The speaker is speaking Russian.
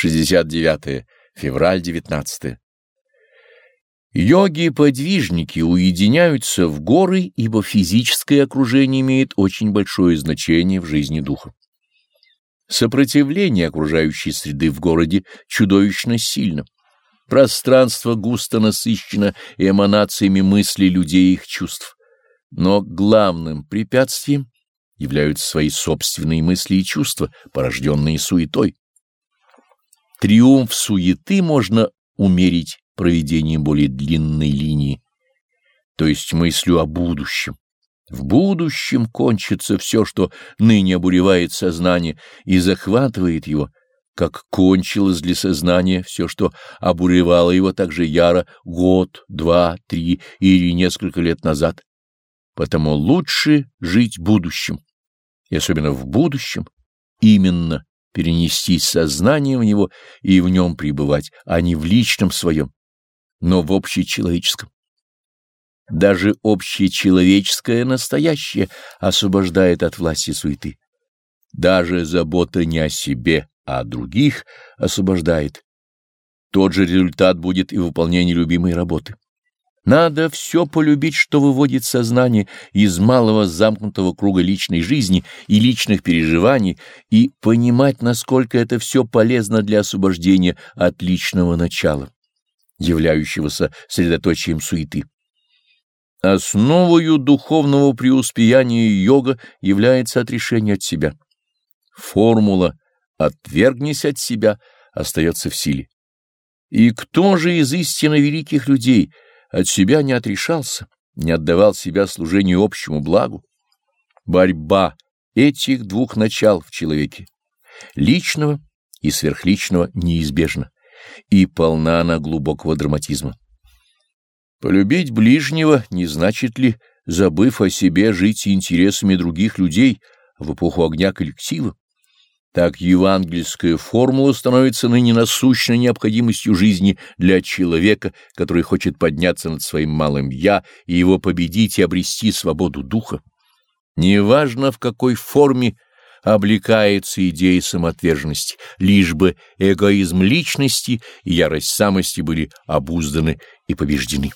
69 февраль 19 Йоги-подвижники уединяются в горы, ибо физическое окружение имеет очень большое значение в жизни духа. Сопротивление окружающей среды в городе чудовищно сильно. Пространство густо насыщено эманациями мыслей людей и их чувств. Но главным препятствием являются свои собственные мысли и чувства, порожденные суетой. Триумф суеты можно умерить проведением более длинной линии, то есть мыслью о будущем. В будущем кончится все, что ныне обуревает сознание и захватывает его, как кончилось для сознания все, что обуревало его так же яро год, два, три или несколько лет назад. Потому лучше жить будущим, и особенно в будущем, именно перенестись сознание в него и в нем пребывать, а не в личном своем, но в общечеловеческом. Даже общечеловеческое настоящее освобождает от власти суеты. Даже забота не о себе, а о других освобождает. Тот же результат будет и выполнение любимой работы. Надо все полюбить, что выводит сознание из малого замкнутого круга личной жизни и личных переживаний, и понимать, насколько это все полезно для освобождения от личного начала, являющегося средоточием суеты. Основою духовного преуспеяния йога является отрешение от себя. Формула «отвергнись от себя» остается в силе. И кто же из истинно великих людей — от себя не отрешался, не отдавал себя служению общему благу. Борьба этих двух начал в человеке, личного и сверхличного, неизбежна, и полна она глубокого драматизма. Полюбить ближнего не значит ли, забыв о себе, жить интересами других людей в эпоху огня коллектива? Так евангельская формула становится ныне насущной необходимостью жизни для человека, который хочет подняться над своим малым «я» и его победить и обрести свободу духа. Неважно, в какой форме облекается идея самоотверженности, лишь бы эгоизм личности и ярость самости были обузданы и побеждены.